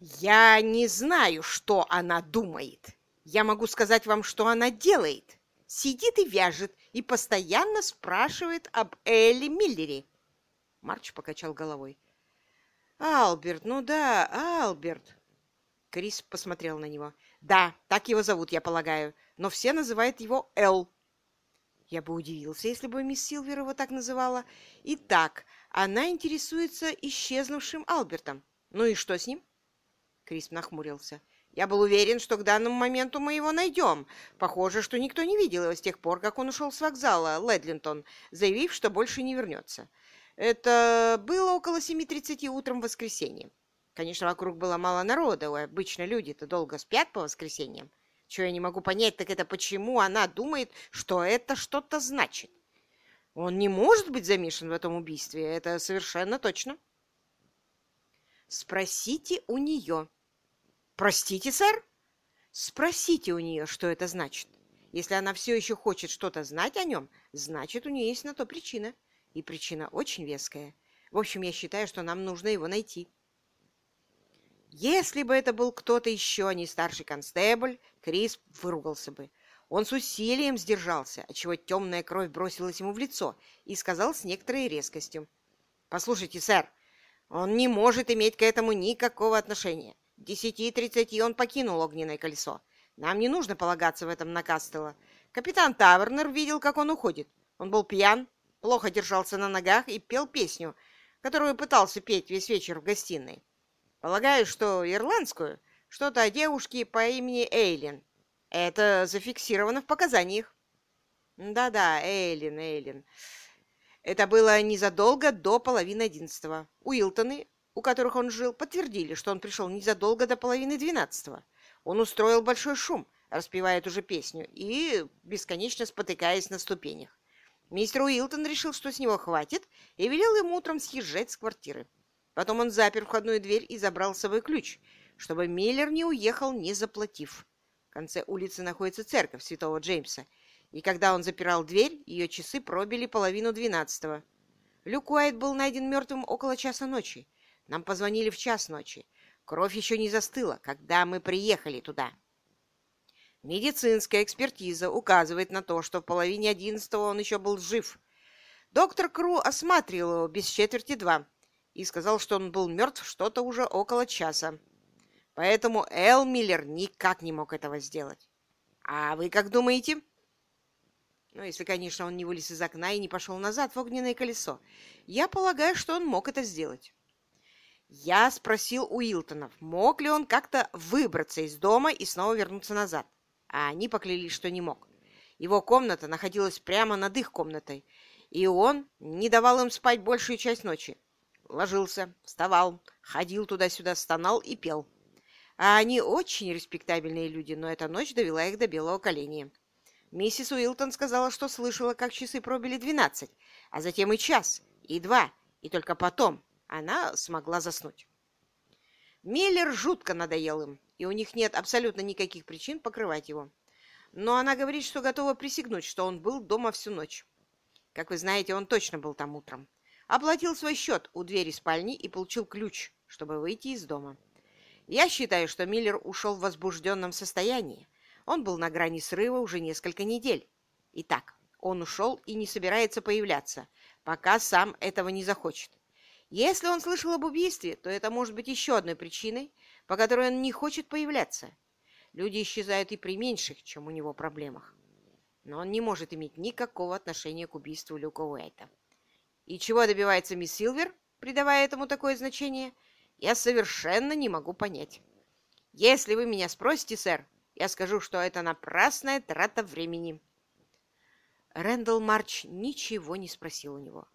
Я не знаю, что она думает. Я могу сказать вам, что она делает. Сидит и вяжет, и постоянно спрашивает об Элли Миллере. Марч покачал головой. «Алберт, ну да, Алберт!» Крис посмотрел на него. «Да, так его зовут, я полагаю, но все называют его Эл». Я бы удивился, если бы мисс Силвер его так называла. Итак, она интересуется исчезнувшим Албертом. Ну и что с ним? Крис нахмурился. Я был уверен, что к данному моменту мы его найдем. Похоже, что никто не видел его с тех пор, как он ушел с вокзала Ледлинтон, заявив, что больше не вернется. Это было около 7.30 утром в воскресенье. Конечно, вокруг было мало народа, обычно люди-то долго спят по воскресеньям. Чего я не могу понять, так это почему она думает, что это что-то значит. Он не может быть замешан в этом убийстве, это совершенно точно. Спросите у нее. Простите, сэр? Спросите у нее, что это значит. Если она все еще хочет что-то знать о нем, значит, у нее есть на то причина. И причина очень веская. В общем, я считаю, что нам нужно его найти. Если бы это был кто-то еще, а не старший констебль, Крис выругался бы. Он с усилием сдержался, отчего темная кровь бросилась ему в лицо, и сказал с некоторой резкостью. «Послушайте, сэр, он не может иметь к этому никакого отношения. Десяти тридцати он покинул огненное колесо. Нам не нужно полагаться в этом на Кастелла. Капитан Тавернер видел, как он уходит. Он был пьян, плохо держался на ногах и пел песню, которую пытался петь весь вечер в гостиной. Полагаю, что ирландскую, что-то о девушке по имени Эйлин. Это зафиксировано в показаниях. Да-да, Эйлин, Эйлин. Это было незадолго до половины одиннадцатого. Уилтоны, у которых он жил, подтвердили, что он пришел незадолго до половины двенадцатого. Он устроил большой шум, распевая эту же песню и бесконечно спотыкаясь на ступенях. Мистер Уилтон решил, что с него хватит, и велел ему утром съезжать с квартиры. Потом он запер входную дверь и забрал с собой ключ, чтобы Миллер не уехал, не заплатив. В конце улицы находится церковь святого Джеймса, и когда он запирал дверь, ее часы пробили половину двенадцатого. Люк Уайт был найден мертвым около часа ночи. Нам позвонили в час ночи. Кровь еще не застыла, когда мы приехали туда. Медицинская экспертиза указывает на то, что в половине одиннадцатого он еще был жив. Доктор Кру осматривал его без четверти два и сказал, что он был мертв что-то уже около часа. Поэтому Эл Миллер никак не мог этого сделать. А вы как думаете? Ну, если, конечно, он не вылез из окна и не пошел назад в огненное колесо. Я полагаю, что он мог это сделать. Я спросил у Уилтонов, мог ли он как-то выбраться из дома и снова вернуться назад. А они поклялись, что не мог. Его комната находилась прямо над их комнатой, и он не давал им спать большую часть ночи. Ложился, вставал, ходил туда-сюда, стонал и пел. А они очень респектабельные люди, но эта ночь довела их до белого коленя. Миссис Уилтон сказала, что слышала, как часы пробили двенадцать, а затем и час, и два, и только потом она смогла заснуть. Миллер жутко надоел им, и у них нет абсолютно никаких причин покрывать его. Но она говорит, что готова присягнуть, что он был дома всю ночь. Как вы знаете, он точно был там утром. Оплатил свой счет у двери спальни и получил ключ, чтобы выйти из дома. Я считаю, что Миллер ушел в возбужденном состоянии, он был на грани срыва уже несколько недель. Итак, он ушел и не собирается появляться, пока сам этого не захочет. Если он слышал об убийстве, то это может быть еще одной причиной, по которой он не хочет появляться. Люди исчезают и при меньших, чем у него, проблемах. Но он не может иметь никакого отношения к убийству Люка Уэйта. И чего добивается мисс Силвер, придавая этому такое значение, я совершенно не могу понять. Если вы меня спросите, сэр, я скажу, что это напрасная трата времени. Рэндалл Марч ничего не спросил у него.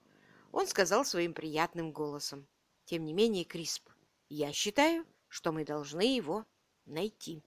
Он сказал своим приятным голосом. Тем не менее, Крисп, я считаю, что мы должны его найти.